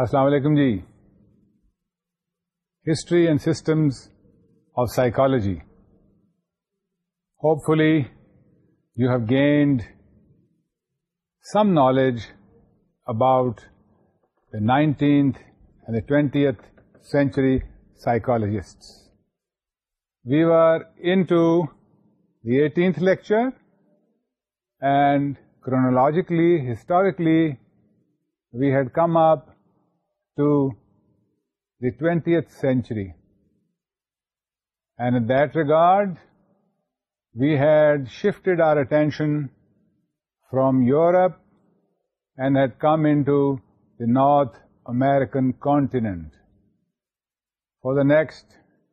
السلام علیکم جی history and systems of psychology hopefully you have gained some knowledge about the nineteenth and the twentieth century psychologists we are into the eighteenth lecture and chronologically historically we had come up to the 20th century. And in that regard, we had shifted our attention from Europe and had come into the North American continent. For the next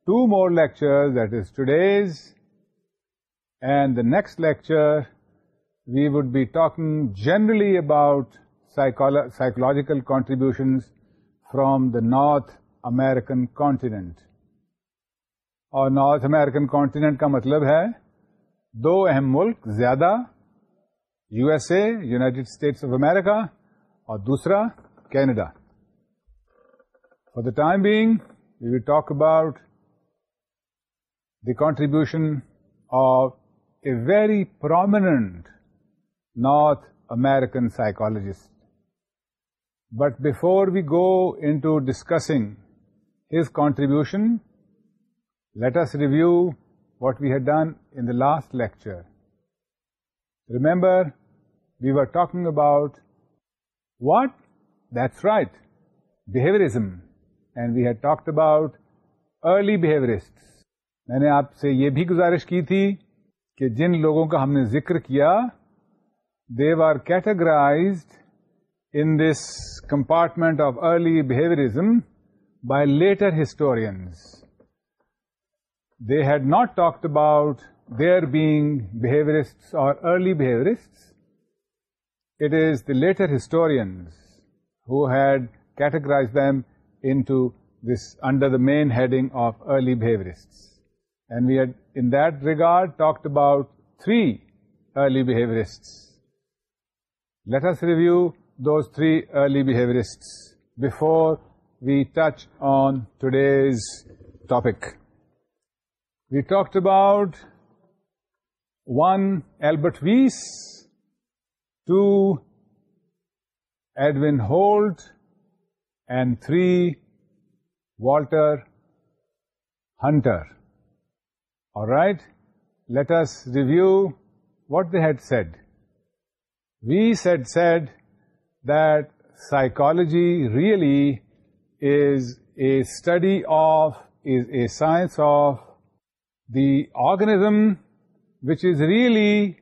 two more lectures, that is today's and the next lecture, we would be talking generally about psychological contributions from the North American content اور North American continent کا مطلب ہے دو اہم ملک زیادہ U S A United States of America اور دوسرا Canada for the time being we we talk about the contribution of a very prominent North American psychologist but before we go into discussing his contribution let's review what we had done in last lecture remember we were talking about what that's right behaviour we had talked about early behaviour میں نے آپ سے یہ بھی گزارش کی تھی کہ جن لوگوں کا ہم نے ذکر کیا they were categorise in this compartment of early behaviorism by later historians. They had not talked about there being behaviorists or early behaviorists. It is the later historians who had categorized them into this under the main heading of early behaviorists. And we had, in that regard, talked about three early behaviorists. Let us review those three early behaviorists before we touch on today's topic. We talked about 1. Albert Weiss, 2. Edwin Holt, and 3. Walter Hunter. All right, let us review what they had said. Weiss had said that psychology really is a study of, is a science of the organism, which is really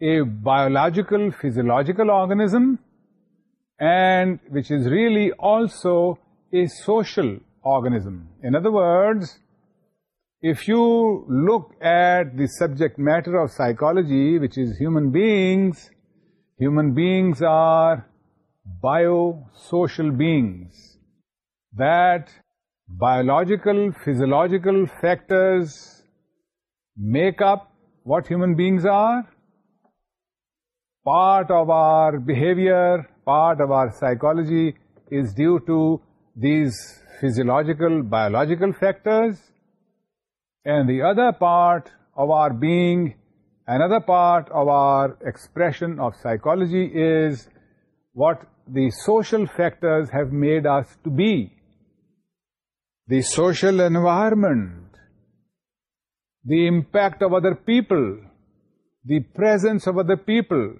a biological, physiological organism, and which is really also a social organism. In other words, if you look at the subject matter of psychology, which is human beings are biosocial beings, that biological, physiological factors make up what human beings are, part of our behavior, part of our psychology is due to these physiological, biological factors, and the other part of our being, another part of our expression of psychology is what the social factors have made us to be. The social environment, the impact of other people, the presence of other people,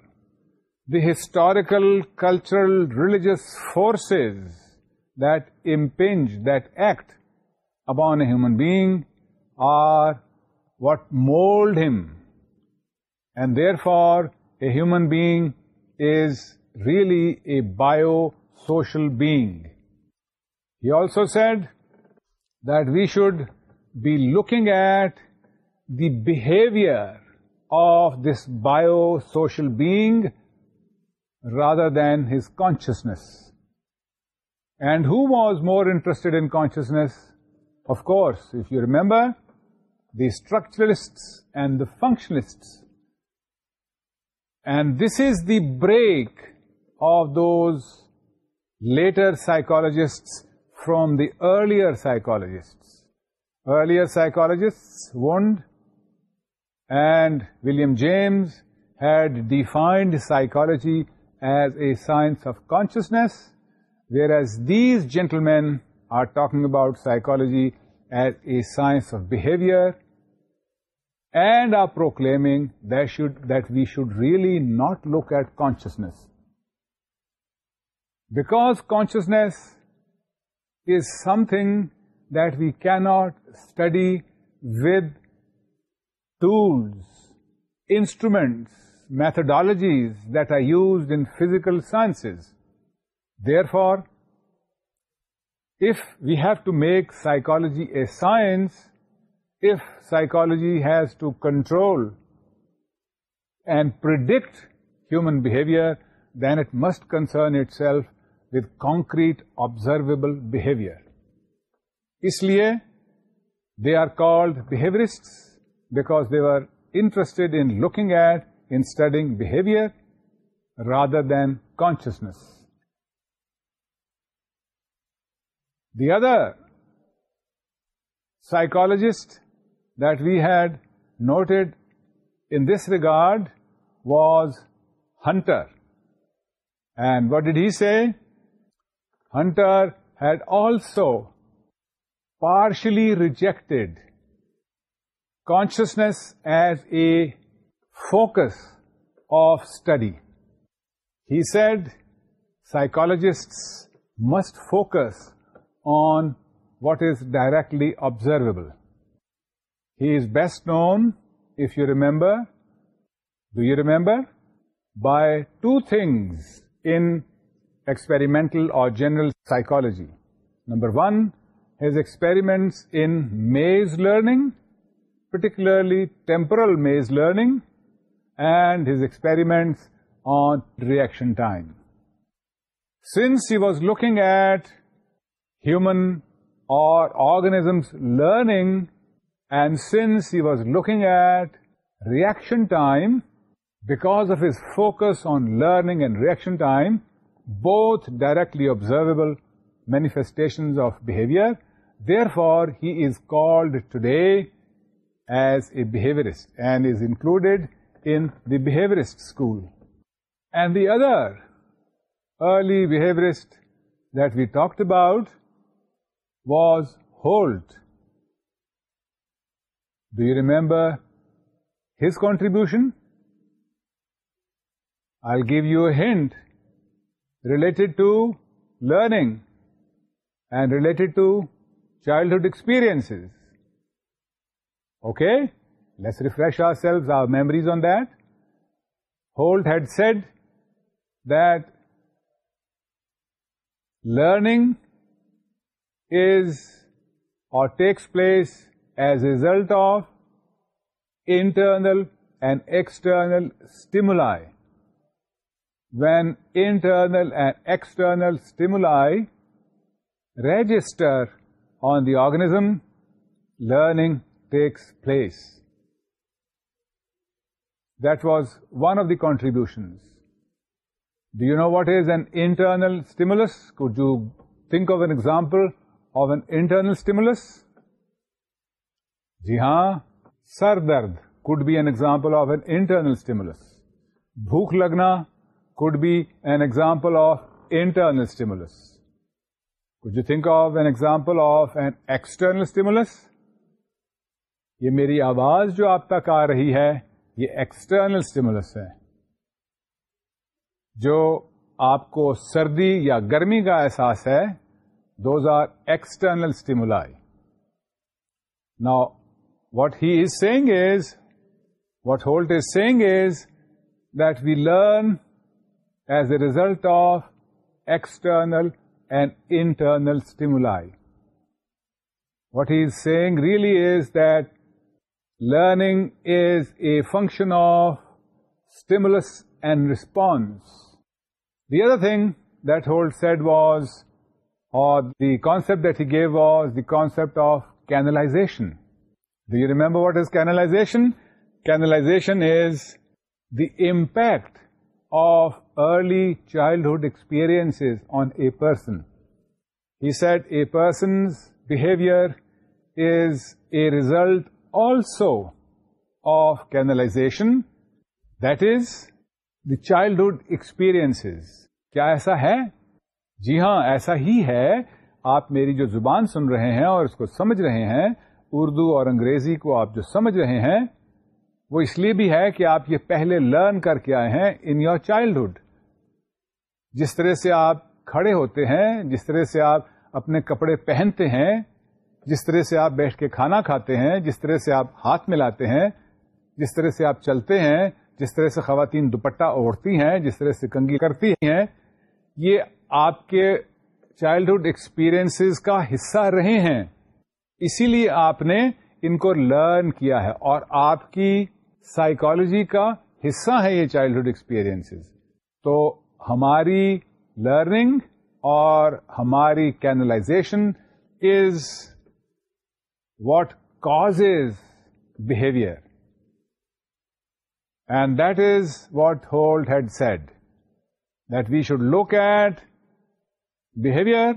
the historical, cultural, religious forces that impinge, that act upon a human being are what mold him. And therefore, a human being is really a bio-social being. He also said that we should be looking at the behavior of this bio-social being rather than his consciousness. And who was more interested in consciousness? Of course, if you remember, the structuralists and the functionalists. And this is the break of those later psychologists from the earlier psychologists. Earlier psychologists, Wundt and William James, had defined psychology as a science of consciousness, whereas these gentlemen are talking about psychology as a science of behavior, and are proclaiming that we should really not look at consciousness because consciousness is something that we cannot study with tools, instruments, methodologies that are used in physical sciences. Therefore, if we have to make psychology a science, if psychology has to control and predict human behavior, then it must concern itself concrete observable behaviour اس لیے they are called behaviourist because they are interested in looking and intend behaviour rather than consciousness the other psychologist that we had noted in this regard was Hunter and what did he say Hunter had also partially rejected consciousness as a focus of study. He said psychologists must focus on what is directly observable. He is best known, if you remember, do you remember? By two things in experimental or general psychology. Number one, his experiments in maze learning, particularly temporal maze learning, and his experiments on reaction time. Since he was looking at human or organisms learning, and since he was looking at reaction time, because of his focus on learning and reaction time, both directly observable manifestations of behavior. Therefore, he is called today as a behaviorist and is included in the behaviorist school. And the other early behaviorist that we talked about was Holt. Do you remember his contribution? I'll give you a hint related to learning and related to childhood experiences. Okay, let's refresh ourselves, our memories on that. Holt had said that learning is or takes place as a result of internal and external stimuli. When internal and external stimuli register on the organism learning takes place does one of the contribution do you know what is an internal stimulus could you think of an example of an internal stimulus جی ہاں سر درد could be an example of an internal stimulus بھوک لگنا could be an example of internal stimulus. Could you think of an example of an external stimulus? یہ میری آواز جو آپ تک آ رہی ہے یہ ایکسٹرنل اسٹیمولس ہے جو آپ کو سردی یا گرمی کا احساس ہے those are external stimuli what he is saying is what Holt is saying is that we learn as a result of external and internal stimuli. What he is saying really is that learning is a function of stimulus and response. The other thing that Holt said was, or the concept that he gave was the concept of canalization. Do you remember what is canalization? Canalization is the impact of early childhood experience on a person he said a person's behaviour is a result also of canalisation that is the childhood experience کیا ایسا ہے جی ہاں ایسا ہی ہے آپ میری جو زبان سن رہے ہیں اور اس کو سمجھ رہے ہیں اردو اور انگریزی کو آپ جو سمجھ رہے ہیں وہ اس لیے بھی ہے کہ آپ یہ پہلے لرن کر کے آئے ہیں ان یور چائلڈہڈ جس طرح سے آپ کھڑے ہوتے ہیں جس طرح سے آپ اپنے کپڑے پہنتے ہیں جس طرح سے آپ بیٹھ کے کھانا کھاتے ہیں جس طرح سے آپ ہاتھ ملاتے ہیں جس طرح سے آپ چلتے ہیں جس طرح سے خواتین دوپٹہ اوڑھتی ہیں جس طرح سے کنگی کرتی ہیں یہ آپ کے چائلڈہڈ ایکسپیرئنس کا حصہ رہے ہیں اسی لیے آپ نے ان کو لرن کیا ہے اور آپ کی سائیکالوجی کا حصہ ہے یہ چائلڈہڈ ایکسپیرئنس تو ہماری لرننگ اور ہماری canalisation is what cause is behaviour and that is what Holt had said that we should look at behaviour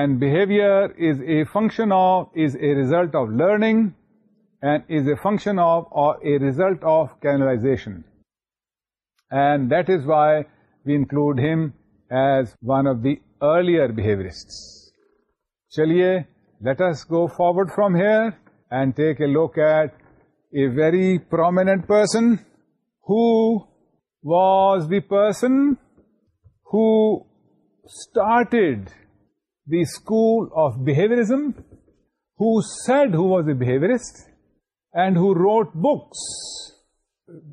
and behaviour is a function of is a result of learning and is a function of اور a result of canalisation and this why include him as one of the earlier behaviourist چلیے let's go forward from here and take a look at a very prominent person has the person started the school of behaviourism who said has a behaviourist and who wrote books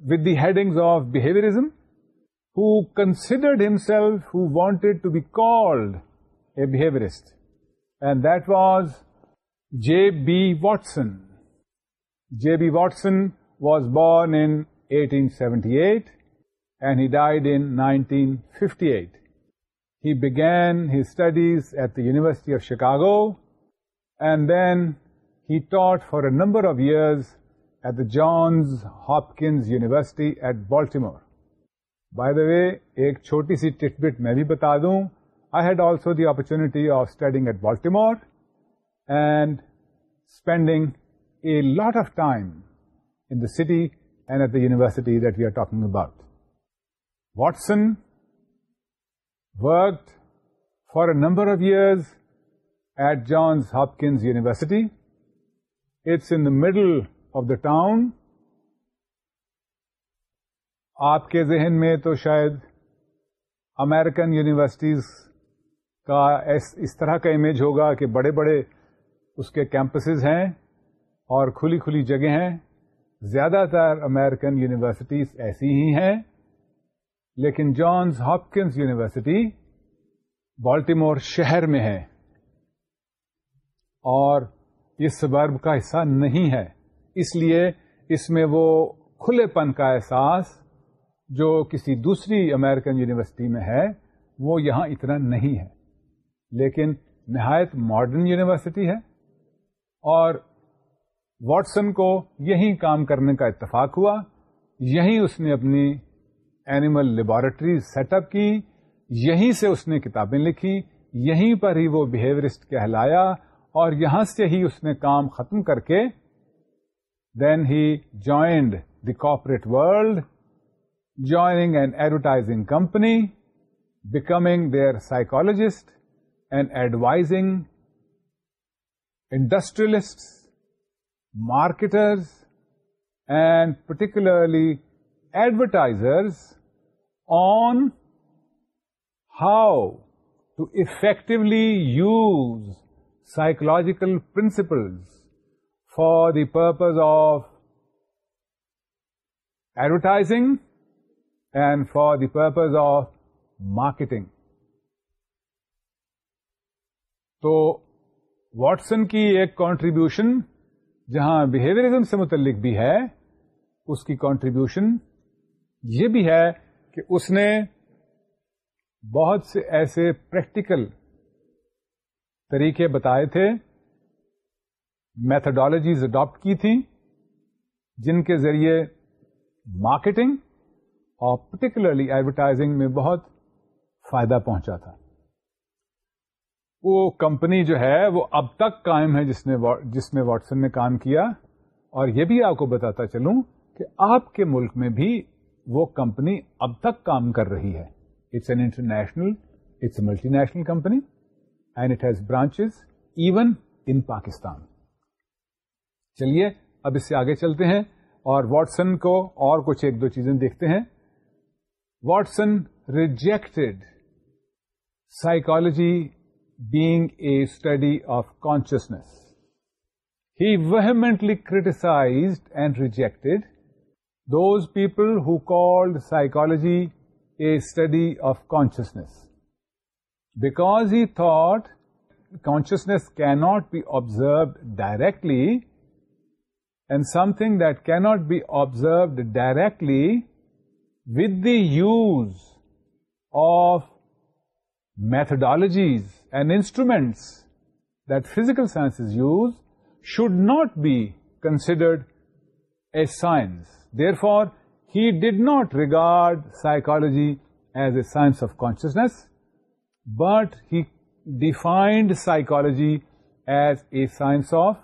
with the headings of behaviorism, who considered himself, who wanted to be called a behaviorist, and that was J.B. Watson. J.B. Watson was born in 1878 and he died in 1958. He began his studies at the University of Chicago, and then he taught for a number of years at the Johns Hopkins University at Baltimore by the way ایک چھوٹی سی tidbit میں بھی بتا دوں I had also the opportunity of studying at Baltimore and spending a lot of time in the city and at the university that we are talking about Watson work for a number of years at Johns Hopkins University it's in middle of the town آپ کے ذہن میں تو شاید American universities کا اس طرح کا image ہوگا کہ بڑے بڑے اس کے کیمپسز ہیں اور کھلی کھلی جگہ ہیں زیادہ تر امیرکن یونیورسٹیز ایسی ہی ہیں لیکن جانز ہاپکنز یونیورسٹی بالٹیمور شہر میں ہے اور سبرب کا حصہ نہیں ہے اس لیے اس میں وہ کھلے پن کا احساس جو کسی دوسری امریکن یونیورسٹی میں ہے وہ یہاں اتنا نہیں ہے لیکن نہایت ماڈرن یونیورسٹی ہے اور واٹسن کو یہیں کام کرنے کا اتفاق ہوا یہیں اس نے اپنی اینیمل لیبارٹری سیٹ اپ کی یہیں سے اس نے کتابیں لکھی یہیں پر ہی وہ بہیورسٹ کہلایا اور یہاں سے ہی اس نے کام ختم کر کے Then he joined the corporate world, joining an advertising company, becoming their psychologist and advising industrialists, marketers, and particularly advertisers on how to effectively use psychological principles for the purpose of advertising and for the purpose of marketing تو Watson کی ایک contribution جہاں behaviourism سے متعلق بھی ہے اس کی contribution یہ بھی ہے کہ اس نے بہت سے ایسے پریکٹیکل طریقے بتائے تھے میتھڈالوجیز اڈاپٹ کی تھیں جن کے ذریعے مارکیٹنگ اور پرٹیکولرلی ایڈورٹائزنگ میں بہت فائدہ پہنچا تھا وہ کمپنی جو ہے وہ اب تک قائم ہے جس نے جس میں واٹسن نے کام کیا اور یہ بھی آپ کو بتاتا چلوں کہ آپ کے ملک میں بھی وہ کمپنی اب تک کام کر رہی ہے it's an international it's a multi national company and it has branches even in Pakistan چلیے اب اس سے آگے چلتے ہیں اور واٹسن کو اور کچھ ایک دو چیزیں دیکھتے ہیں Watson rejected psychology being a study of consciousness he وہ mentally criticised and rejected those people who hold psychology a study of consciousness because he consciousness کی not be observe directly and something that cannot be observed directly with the use of methodologies and instruments that physical sciences use should not be considered a science. Therefore, he did not regard psychology as a science of consciousness, but he defined psychology as a science of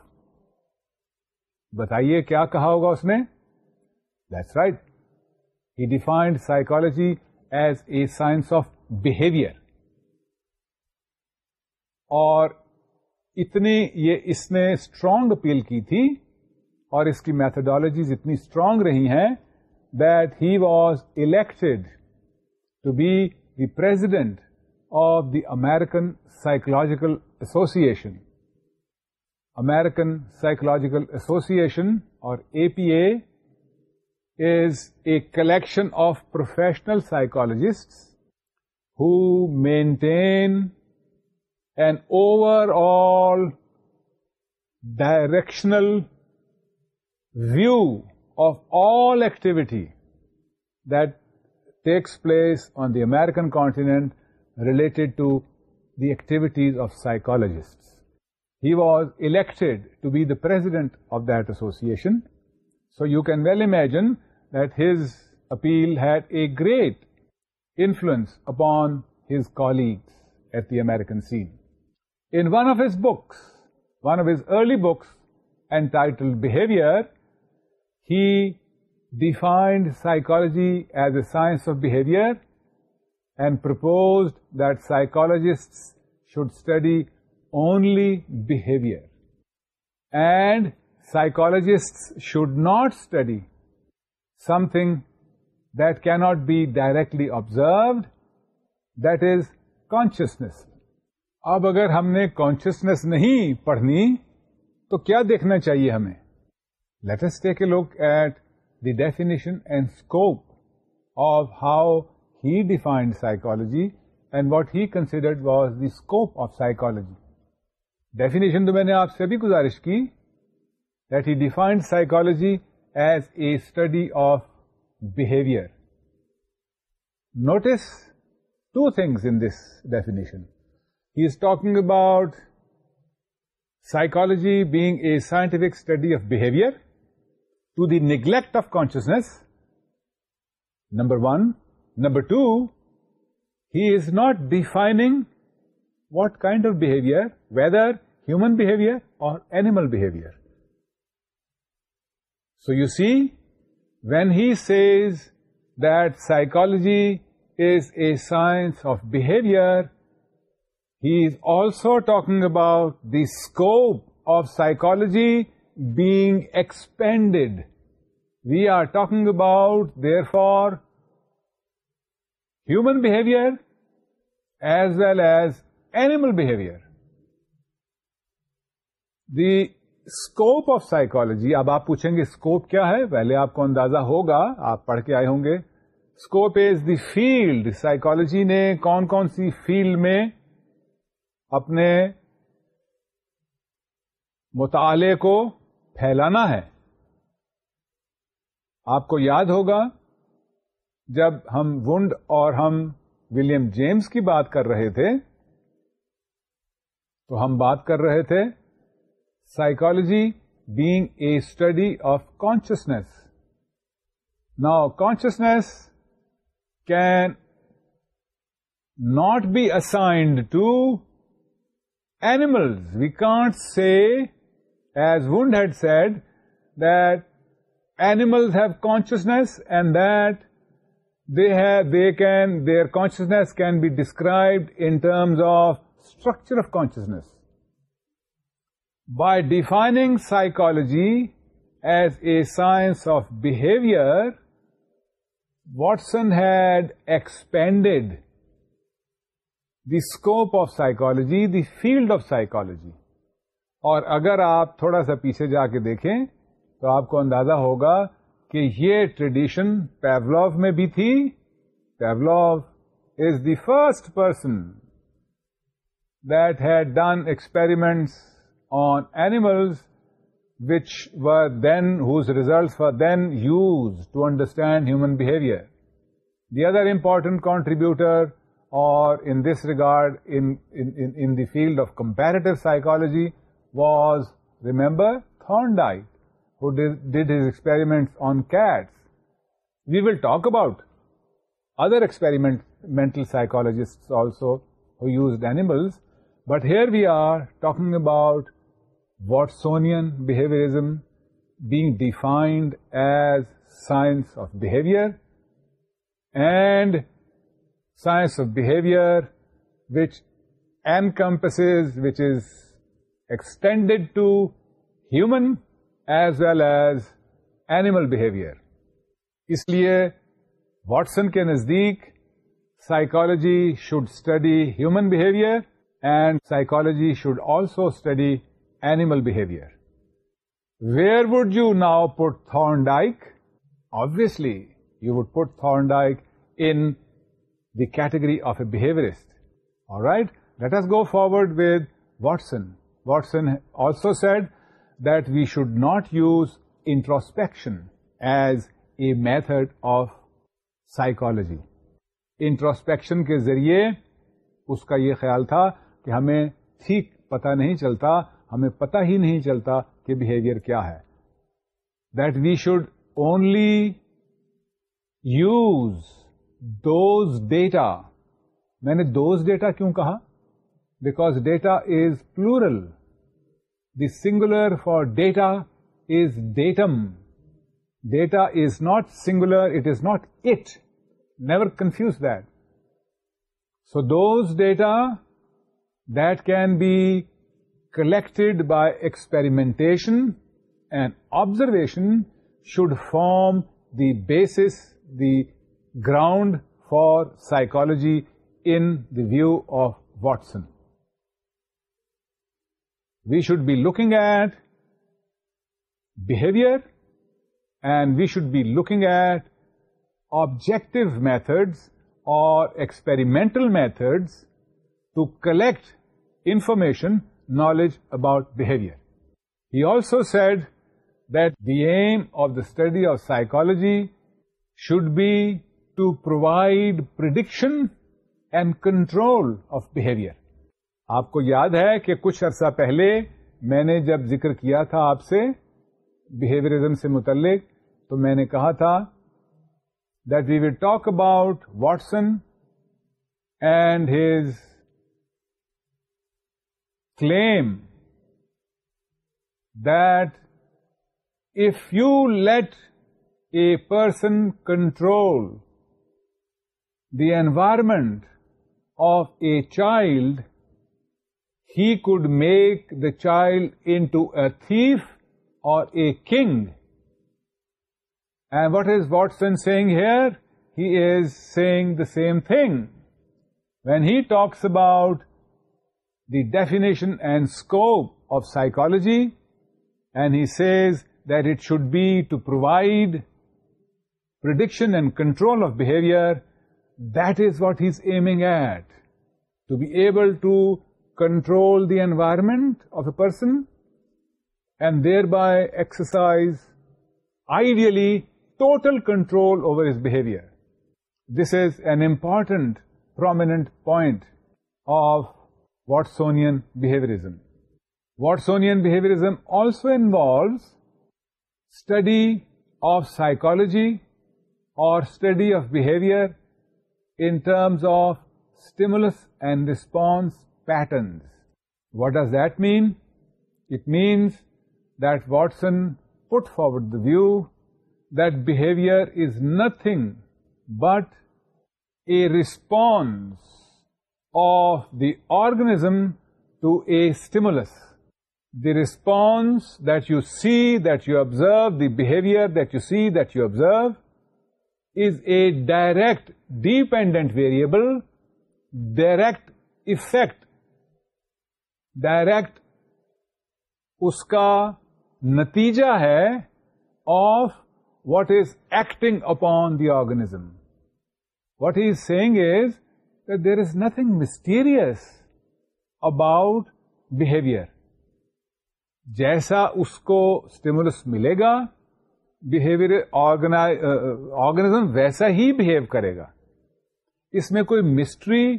بتائیے کیا کہا ہوگا اس نے that's right he defined psychology as a science of behaviour اور اتنی یہ اس نے اسٹرانگ اپیل کی تھی اور اس کی میتھڈالوجیز اتنی اسٹرانگ رہی ہیں that he was elected to be the president of the American Psychological Association American Psychological Association, or APA, is a collection of professional psychologists who maintain an overall directional view of all activity that takes place on the American continent related to the activities of psychologists. He was elected to be the president of that association. So you can well imagine that his appeal had a great influence upon his colleagues at the American scene. In one of his books, one of his early books entitled Behavior, he defined psychology as a science of behavior and proposed that psychologists should study only behaviour and psychologist should not study something that can't be directly observed that is consciousness اب اگر ہم نے consciousness نہیں پڑھنی تو کیا دیکھنا چاہیے ہمیں let's take a look at the definition and scope of how he defined psychology and what he considered was the scope of psychology definition تو میں نے آپ سے بھی گزارش کی that he defined psychology as a study of behaviour notice two things in this definition he is talking about psychology being a scientific study of behaviour two the neglect of consciousness number one number two he is not defining what kind of behavior, whether human behavior or animal behavior. So you see, when he says that psychology is a science of behavior, he is also talking about the scope of psychology being expanded. We are talking about, therefore, human behavior as well as the scope of psychology, اب آپ پوچھیں گے scope کیا ہے پہلے آپ کو اندازہ ہوگا آپ پڑھ کے آئے ہوں گے scope is the field psychology نے کون کون سی فیلڈ میں اپنے مطالعے کو پھیلانا ہے آپ کو یاد ہوگا جب ہم ونڈ اور ہم ولیم جیمس کی بات کر رہے تھے تو ہم بات کر رہے تھے psychology being a study of consciousness نا consciousness can not be assigned to animals we can't say as one had said that animals have consciousness and that they have they can they consciousness can be describe انمز of structure of consciousness by defining psychology as a science of behaviour Watson had expanded the scope of psychology the field of psychology اور اگر آپ تھوڑا سا پیچھے جا کے دیکھیں تو آپ کو اندازہ ہوگا کہ یہ ٹریڈیشن پیولو میں بھی تھی Pavlov is the first person that had done experiments on animals whose results were then used to understand human behavior. The other important contributor, or in this regard in the field of comparative psychology, was, remember, Thorndike, who did his experiments on cats. We will talk about other experimental psychologists also who used animals, But here we are talking about Watsonian behaviorism being defined as science of behavior and science of behavior which encompasses, which is extended to human as well as animal behavior. اس لیے Watson کے نزدیک psychology should study human behaviour and psychology should also study animal behaviour where would you now put Thorndike obviously you would put Thorndike in category of a behaviourist or right let's go forward with Watson Watson also said that we should not use introspection as a method of psychology introspection کے ذریعے اس کا یہ خیال تھا کہ ہمیں ٹھیک پتا نہیں چلتا ہمیں پتا ہی نہیں چلتا کہ بہیویئر کیا ہے that we should only use those data میں نے دوز ڈیٹا کیوں کہا because data is plural the singular for data is datum data is not singular it is not it never confuse that so those data that can be collected by experimentation and observation should form the basis, the ground for psychology in the view of Watson. We should be looking at behavior and we should be looking at objective methods or experimental methods to collect information knowledge about behavior. He also said that the aim of the study of psychology should be to provide prediction and control of behavior. آپ کو یاد ہے کہ کچھ عرصہ پہلے میں نے جب ذکر کیا تھا آپ سے بہیویئرزم سے متعلق تو میں نے کہا تھا that we will talk about Watson and his claim that if you let a person control the environment of a child, he could make the child into a thief or a king. And what is Watson saying here? He is saying the same thing. When he talks about the definition and scope of psychology, and he says that it should be to provide prediction and control of behavior. That is what he's aiming at, to be able to control the environment of a person and thereby exercise, ideally, total control over his behavior. This is an important, prominent point of Watsonian behaviorism. Watsonian behaviorism also involves study of psychology or study of behavior in terms of stimulus and response patterns. What does that mean? It means that Watson put forward the view that behavior is nothing but a response of the organism to a stimulus the response that you see that you observe the behaviour that you see that you observe is a direct dependent variable direct effect direct اس کا نتیجہ ہے of what is acting upon the organism what is seeing is there is nothing mysterious about behaviour جیسا اس کو stimulus ملے گا behaviour organise organism ویسا ہی بہیو کرے گا اس میں کوئی مسٹری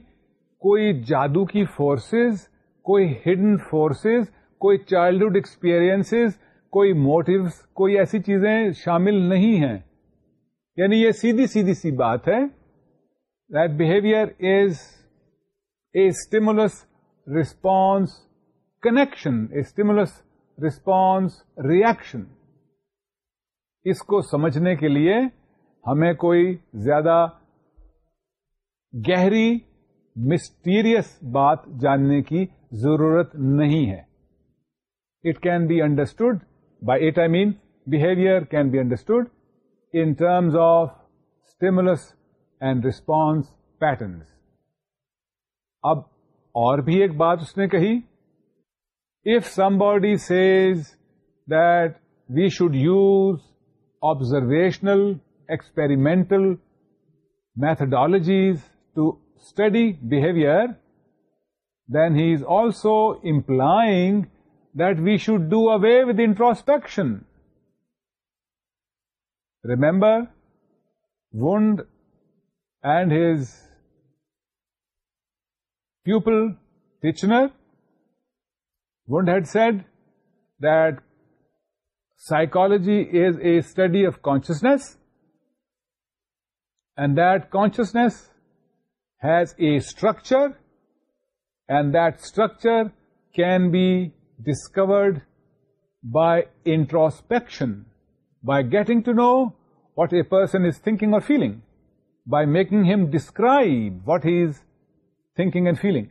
کوئی جادو کی فورسز کوئی ہڈن فورسز کوئی چائلڈہڈ ایکسپیرئنس کوئی موٹوز کوئی ایسی چیزیں شامل نہیں ہیں یعنی یہ سیدھی سیدھی سی بات ہے that behavior is a stimulus response connection, a stimulus response reaction. اس کو سمجھنے کے لیے ہمیں کوئی زیادہ گہری مسٹیریس بات جاننے کی ضرورت نہیں ہے it can be understood by it I mean behaviour can be understood in terms of stimulus and response patterns اب اور بھی ایک بات اس نے کہی if somebody says that we should use observational experimental methodologies to study behaviour then he is also implying that we should do away with introspection remember Wundt and his pupil Titchener, Wundt had said that psychology is a study of consciousness, and that consciousness has a structure, and that structure can be discovered by introspection, by getting to know what a person is thinking or feeling by making him describe what he is thinking and feeling.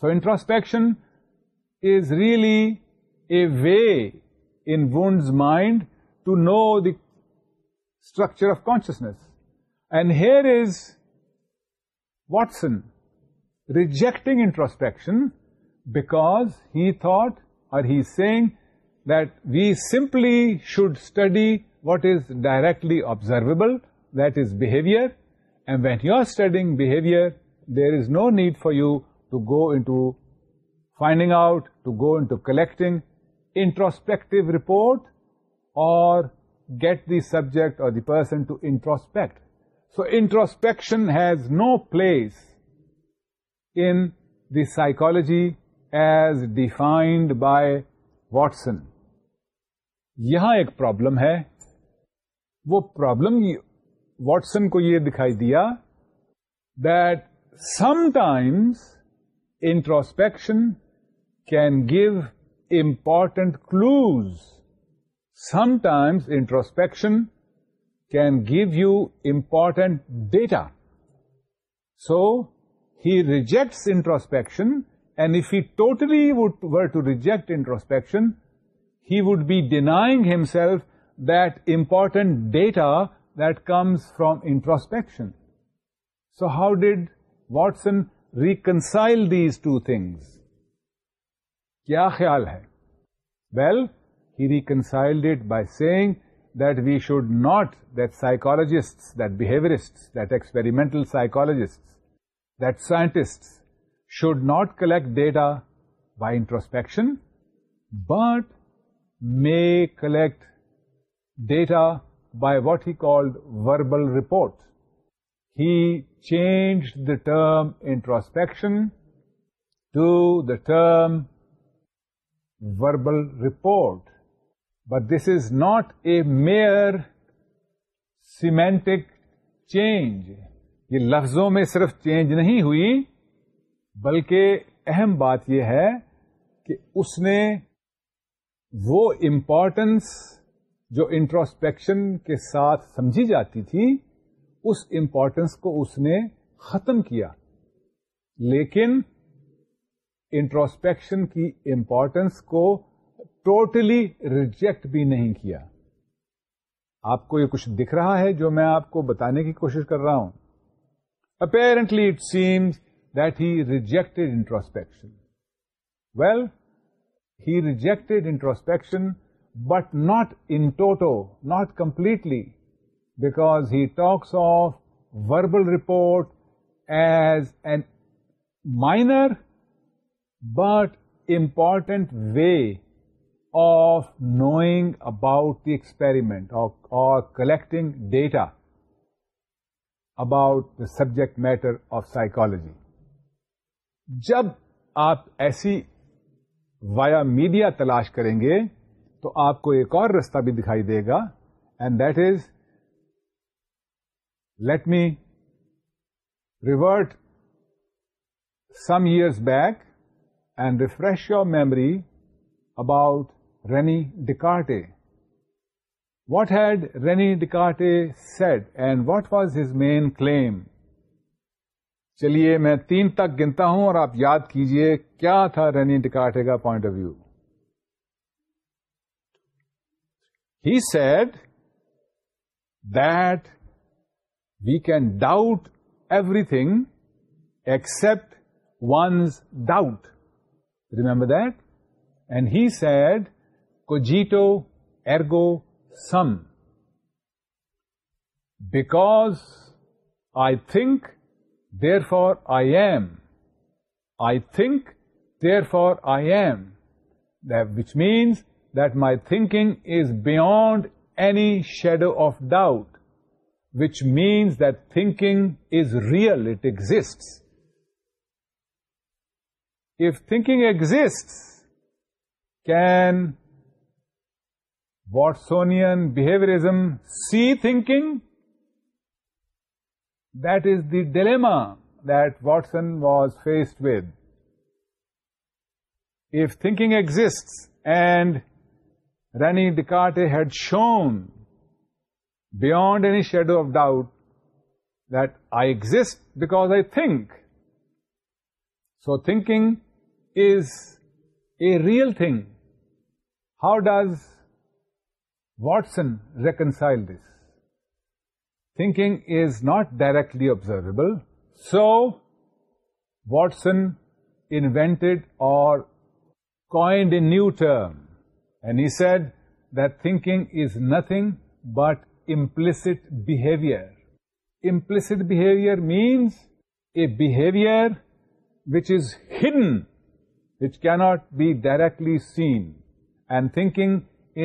So introspection is really a way in one's mind to know the structure of consciousness. And here is Watson rejecting introspection because he thought, or he's saying, that we simply should study what is directly observable behaviour and when you are studying behaviour there is no need for you to go into finding out to go into collecting introspect report or get the subject or the person to introspect so introspection has no place in psychology as defined by Watson یہاں ایک problem ہے وہ problem Watson کو یہ دکھائی دیا that sometimes introspection can give important clues sometimes introspection can give you important data so he rejects introspection and if he totally would were to reject introspection he would be denying himself that important data that comes from introspection. So how did Watson reconcile these two things? Kya khayal hai? Well, he reconciled it by saying that we should not, that psychologists, that behaviorists, that experimental psychologists, that scientists should not collect data by introspection, but may collect data by what he called verbal report he change the term introspection to the term verbal report but this is not a mere semantic change یہ لفظوں میں صرف change نہیں ہوئی بلکہ اہم بات یہ ہے کہ اس نے وہ امپورٹنس جو انٹروسپیکشن کے ساتھ سمجھی جاتی تھی اس امپورٹنس کو اس نے ختم کیا لیکن انٹروسپیکشن کی امپورٹنس کو ٹوٹلی ریجیکٹ بھی نہیں کیا آپ کو یہ کچھ دکھ رہا ہے جو میں آپ کو بتانے کی کوشش کر رہا ہوں apparently it seems that he rejected introspection well he reject introspection but not in toto not completely back he talks of verbal report as an minor but important way of knowing about the experiment of or collecting data about the subject matter of psychology جب آپ ایسی وایا media تلاش كریں گے تو آپ کو ایک اور رستہ بھی دکھائی دے گا and that is let me revert some years back and refresh your memory about René Descartes what had René Descartes said and what was his main claim چلیے میں تین تک گنتا ہوں اور آپ یاد کیجئے کیا تھا رینی Descartes کا point of view said that we can doubt everything except ones doubt remember then he said cogito ergo sum back I think therefore I am I think therefore I am this means that my thinking is beyond any shadow of doubt, which means that thinking is real, it exists. If thinking exists, can Watsonian behaviorism see thinking? That is the dilemma that Watson was faced with. If thinking exists and René Descartes had shown beyond any shadow of doubt that I exist because I think. So thinking is a real thing. How does Watson reconcile this? Thinking is not directly observable, so Watson invented or coined a new term, and he said that thinking is nothing but implicit behaviour implicit behaviour means a behaviour which is hidden which can't be directly seen and thinking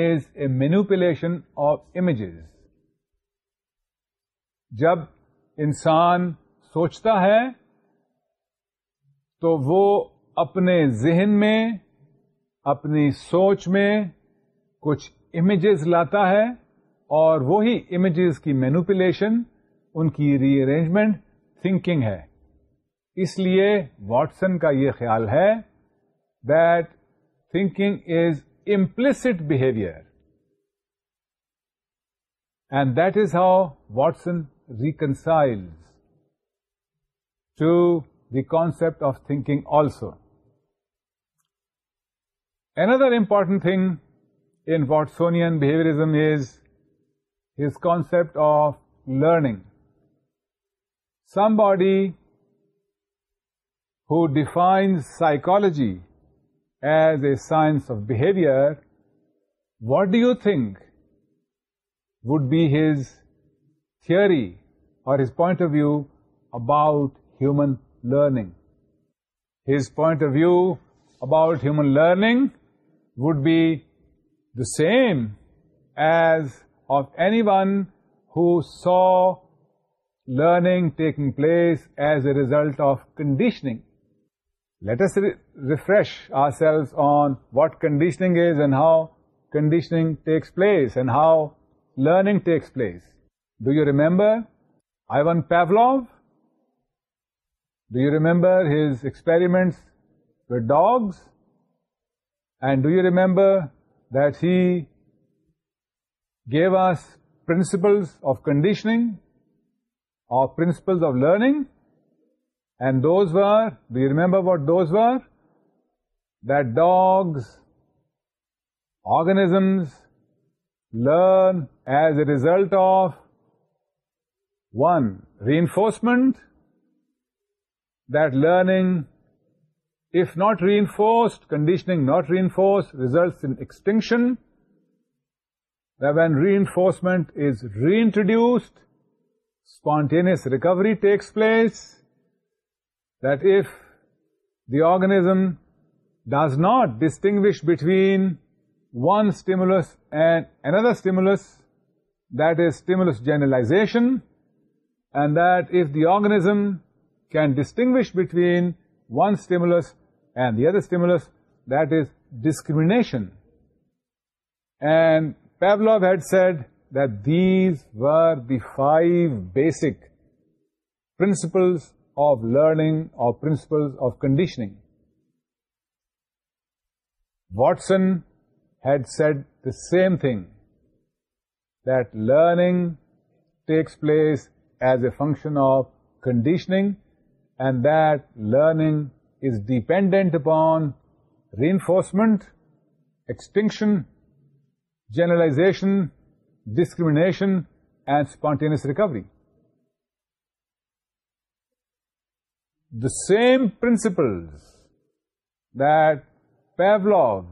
is a manipulation of images جب انسان سوچتا ہے تو وہ اپنے ذہن میں اپنی سوچ میں کچھ امیجز لاتا ہے اور وہی امیجز کی مینوپولیشن ان کی ری ارینجمنٹ تھنکنگ ہے اس لیے واٹسن کا یہ خیال ہے that thinking is implicit behaviour and that is how Watson reconciles to the concept of thinking also Another important thing in Watsonian behaviorism is his concept of learning. Somebody who defines psychology as a science of behavior, what do you think would be his theory or his point of view about human learning? His point of view about human learning would be the same as of anyone who saw learning taking place as a result of conditioning. Let us refresh ourselves on what conditioning is and how conditioning takes place and how learning takes place. Do you remember Ivan Pavlov? Do you remember his experiments with dogs? And do you remember that he gave us principles of conditioning or principles of learning? And those were, do you remember what those were? That dogs, organisms learn as a result of, one, reinforcement, that learning if not reinforced, conditioning not reinforced results in extinction. When reinforcement is reintroduced, spontaneous recovery takes place. That if the organism does not distinguish between one stimulus and another stimulus, that is stimulus generalization, and that if the organism can distinguish between one stimulus and the other stimulus, that is discrimination. And Pavlov had said that these were the 5 basic principles of learning or principles of conditioning. Watson had said the same thing, that learning takes place as a function of conditioning, and that learning is dependent upon reinforcement, extinction, generalization, discrimination, and spontaneous recovery. The same principles that Pavlov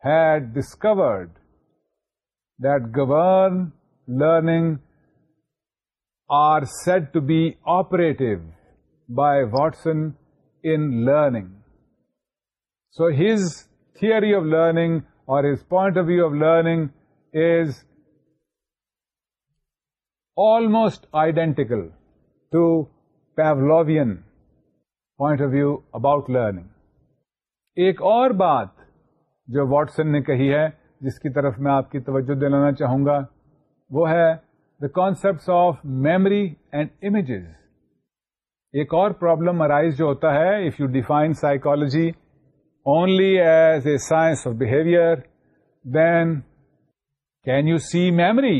had discovered that govern learning are said to be operative by Watson in learning. So his theory of learning or his point of view of learning is almost identical to Pavlovian point of view about learning. ایک اور بات جو Watson نے کہی ہے جس کی طرف میں آپ کی توجہ دلانا چاہوں گا وہ ہے the concept of memory and images ایک اور پرابلم ارائز جو ہوتا ہے if you define psychology only as a science of behaviour then can you see memory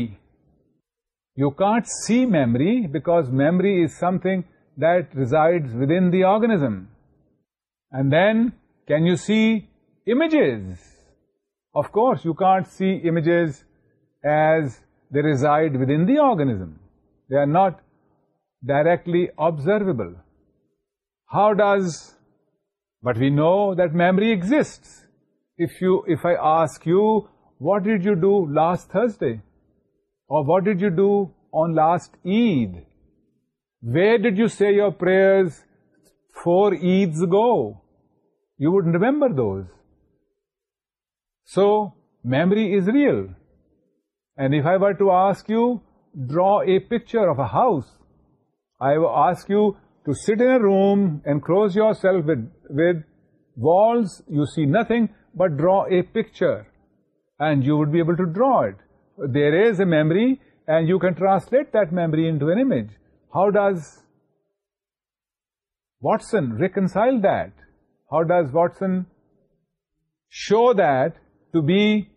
you can't see memory because memory is something that reside within the organism and then can you see images of course you can't see images as they reside within the organism they are not directly observable. How does... But we know that memory exists. If I ask you, what did you do last Thursday? Or what did you do on last Eid? Where did you say your prayers 4 Eids ago? You wouldn't remember those. So, memory is real. And if I were to ask you, draw a picture of a house I will ask you to sit in a room and close yourself with walls. You see nothing but draw a picture, and you would be able to draw it. There is a memory, and you can translate that memory into an image. How does Watson reconcile that? How does Watson show that to be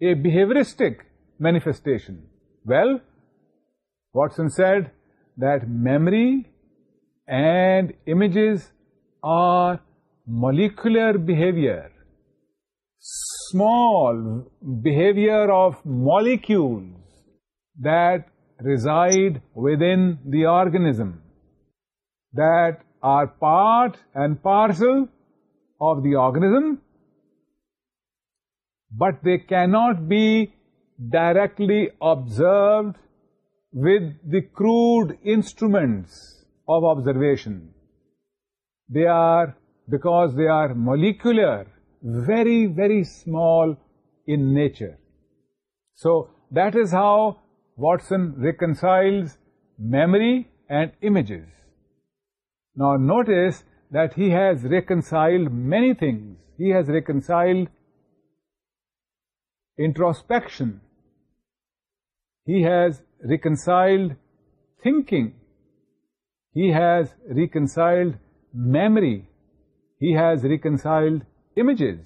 a behavioristic manifestation? Well, Watson said, that memory and images are molecular behavior, small behavior of molecules that reside within the organism, that are part and parcel of the organism, but they cannot be directly observed with the crude instruments of observation. They are, because they are molecular, very, very small in nature. So that is how Watson reconciles memory and images. Now notice that he has reconciled many things. He has reconciled introspection he has reconciled thinking. He has reconciled memory. He has reconciled images.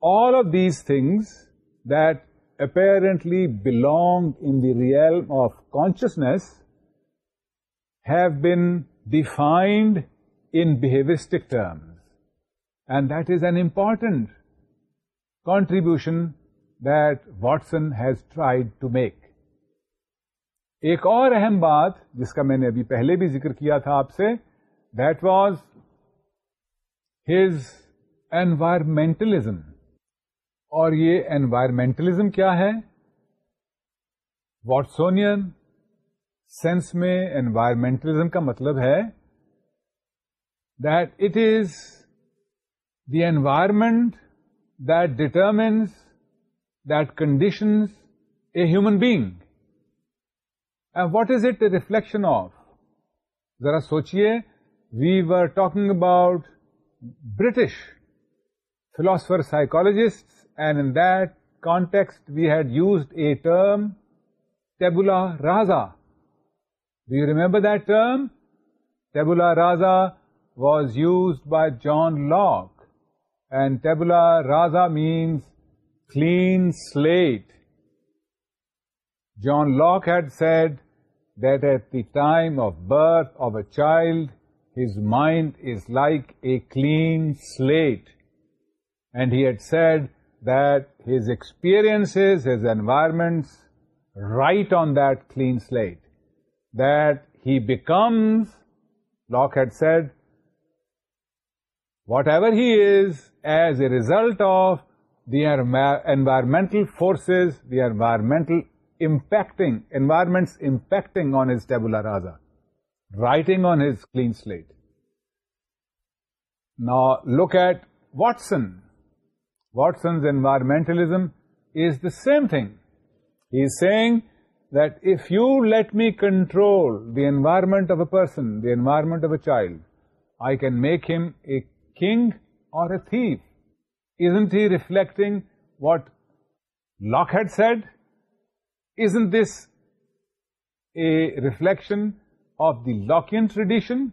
All of these things that apparently belong in the realm of consciousness have been defined in behavioristic terms. And that is an important contribution Watson has tried to make ایک اور اہم بات جس کا میں نے ابھی پہلے بھی ذکر کیا تھا آپ سے دیٹ واز ہز اینوائرمنٹلزم اور یہ اینوائرمنٹلزم کیا ہے واٹسونین سینس میں انوائرمنٹلزم کا مطلب ہے that it is the environment that determines the conditions a human being and what is it reflection of ذرا سوچیے we were talking about British philosopher psychologist and in the context we had used a term tabula rasa we you remember that term tabula rasa was use by John Locke and tabula rasa means clean slate. John Locke had said that at the time of birth of a child, his mind is like a clean slate. And he had said that his experiences, his environments, write on that clean slate. That he becomes, Locke had said, whatever he is as a result of the environmental forces, the environment's impacting on his tabula rasa, writing on his clean slate. Now look at Watson. Watson's environmentalism is the same thing. He is saying that if you let me control the environment of a person, the environment of a child, I can make him a king or a thief. Isn't he reflecting what Locke had said? Isn't this a reflection of the Lockean tradition?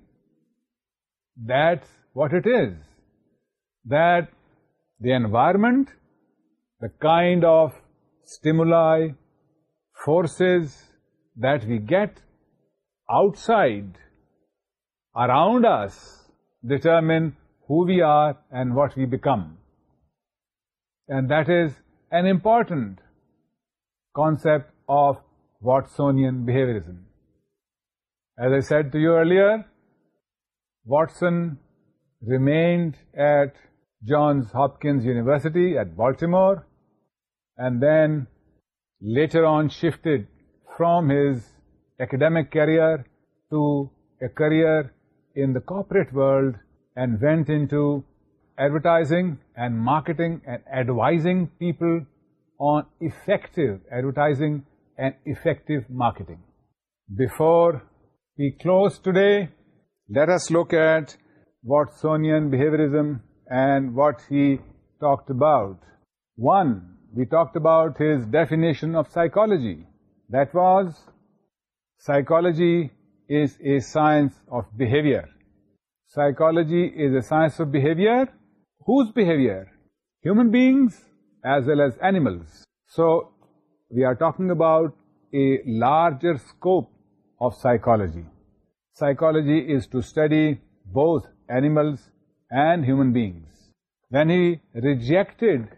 That's what it is. That the environment, the kind of stimuli, forces that we get outside, around us, determine who we are and what we become and that is an important concept of Watsonian behaviorism. As I said to you earlier, Watson remained at Johns Hopkins University at Baltimore, and then later on shifted from his academic career to a career in the corporate world and went into advertising and marketing and advising people on effective advertising and effective marketing. Before we close today, let us look at Watsonian behaviorism and what he talked about. One, we talked about his definition of psychology. That was, psychology is a science of behavior. Psychology is a science of behavior Whose behavior? Human beings as well as animals. So we are talking about a larger scope of psychology. Psychology is to study both animals and human beings. When he rejected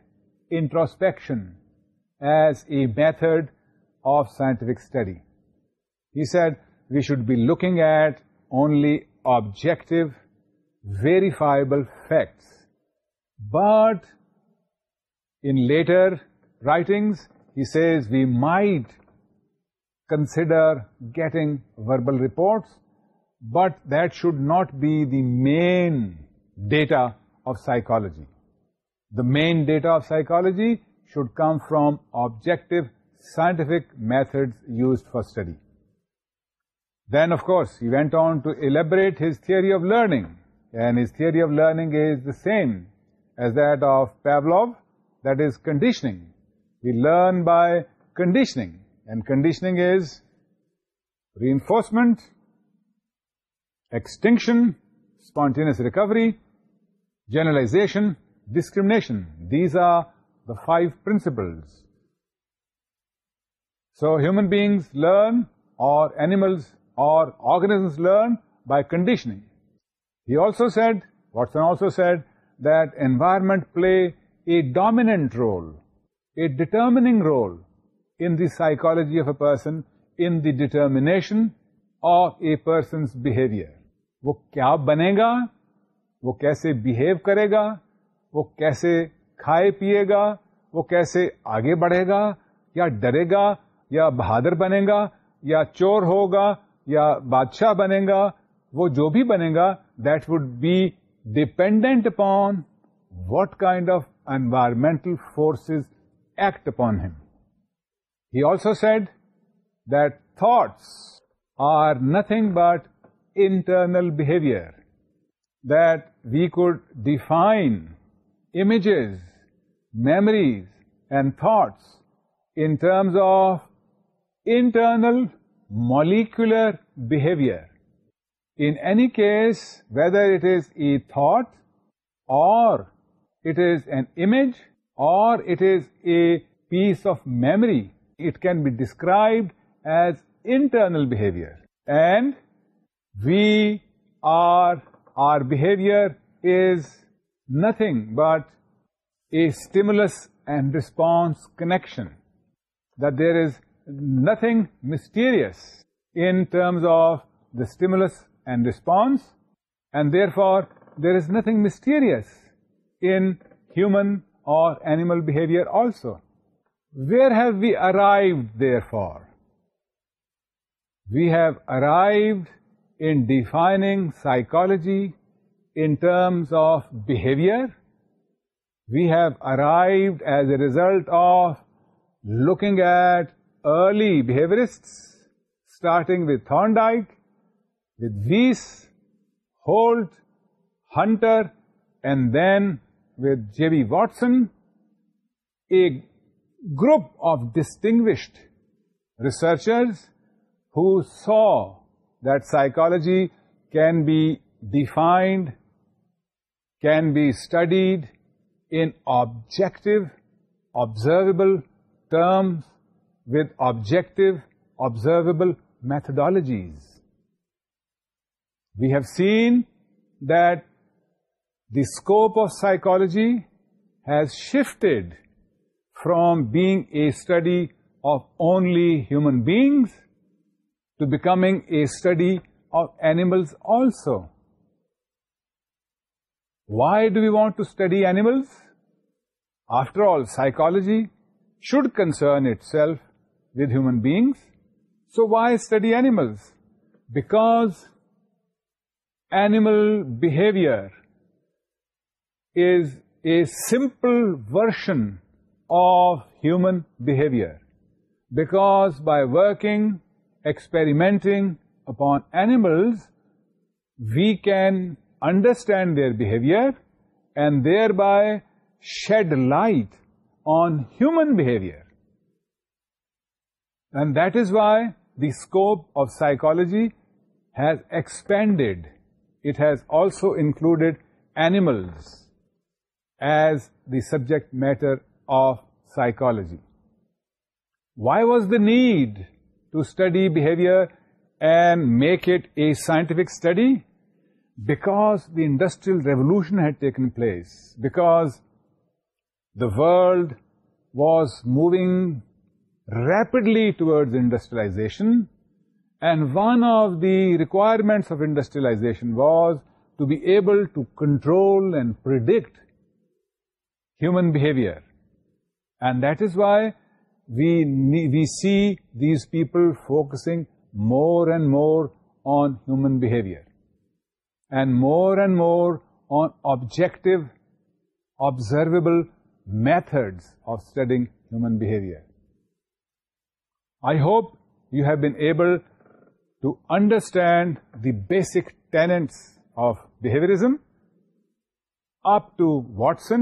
introspection as a method of scientific study, he said we should be looking at only objective, verifiable facts. But in later writings, he says we might consider getting verbal reports, but that should not be the main data of psychology. The main data of psychology should come from objective scientific methods used for study. Then, of course, he went on to elaborate his theory of learning, and his theory of learning is the same as that of Pavlov, that is conditioning. We learn by conditioning, and conditioning is reinforcement, extinction, spontaneous recovery, generalization, discrimination. These are the 5 principles. So human beings learn, or animals or organisms learn by conditioning. Watson also said minute play a dominant role a determining role in psychology of a person in the determination of a person behaviour وہ کیا بنے گا وہ کیسے behave کرے گا وہ کیسے کھائے پیے گا وہ کیسے آگے بڑھے گا یا ڈرے گا یا بہادر بنے گا یا چور ہوگا یا بادشاہ بنے گا وہ جو بھی بنے گا that would be dependent upon what kind of environmental forces act upon him. He also said that thoughts are nothing but internal behavior, that we could define images, memories, and thoughts in terms of internal molecular behavior. In any case, whether it is a thought or it is an image or it is a piece of memory, it can be described as internal behavior. And we are, our behavior is nothing but a stimulus and response connection, that there is nothing mysterious in terms of the stimulus and response, and therefore there is nothing mysterious in human or animal behavior also. Where have we arrived, therefore? We have arrived in defining psychology in terms of behavior. We have arrived as a result of looking at early behaviorists, starting with Thorndike, with Wies, Holt, Hunter, and then with J.B. Watson, a group of distinguished researchers who saw that psychology can be defined, can be studied in objective, observable terms with objective, observable methodologies. We have seen that the scope of psychology has shifted from being a study of only human beings to becoming a study of animals also. Why do we want to study animals? After all, psychology should concern itself with human beings. So why study animals? Because animal behavior is a simple version of human behavior, because by working, experimenting upon animals, we can understand their behavior and thereby shed light on human behavior. And that is why the scope of psychology has expanded it has also included animals as the subject matter of psychology. Why was the need to study behavior and make it a scientific study? Because the Industrial Revolution had taken place, because the world was moving rapidly towards industrialization, and one of the requirements of industrialization was to be able to control and predict human behavior. And that is why we see these people focusing more and more on human behavior, and more on objective, observable methods of studying human behavior. I hope you have been able to understand the basic tenets of behaviourism of Watson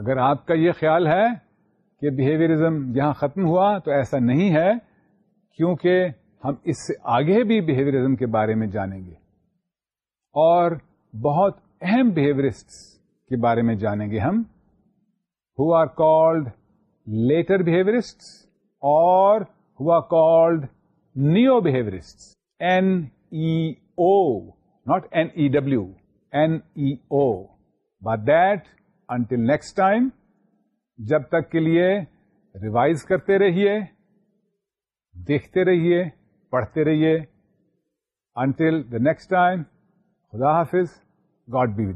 اگر آپ کا یہ خیال ہے کہ behaviourism یہاں ختم ہوا تو ایسا نہیں ہے کیونکہ ہم اس سے آگے بھی بہیویئرزم کے بارے میں جانیں گے اور بہت اہم بہیویئرسٹ کے بارے میں جانیں گے ہم other behaviour or who are called neo behaviourist N E O not N E W N E O but that until next time جب تک کے لیے ریوائز کرتے رہیے دیکھتے رہیے پڑھتے رہیے انٹل دا نیکسٹ ٹائم خدا حافظ گاڈ بی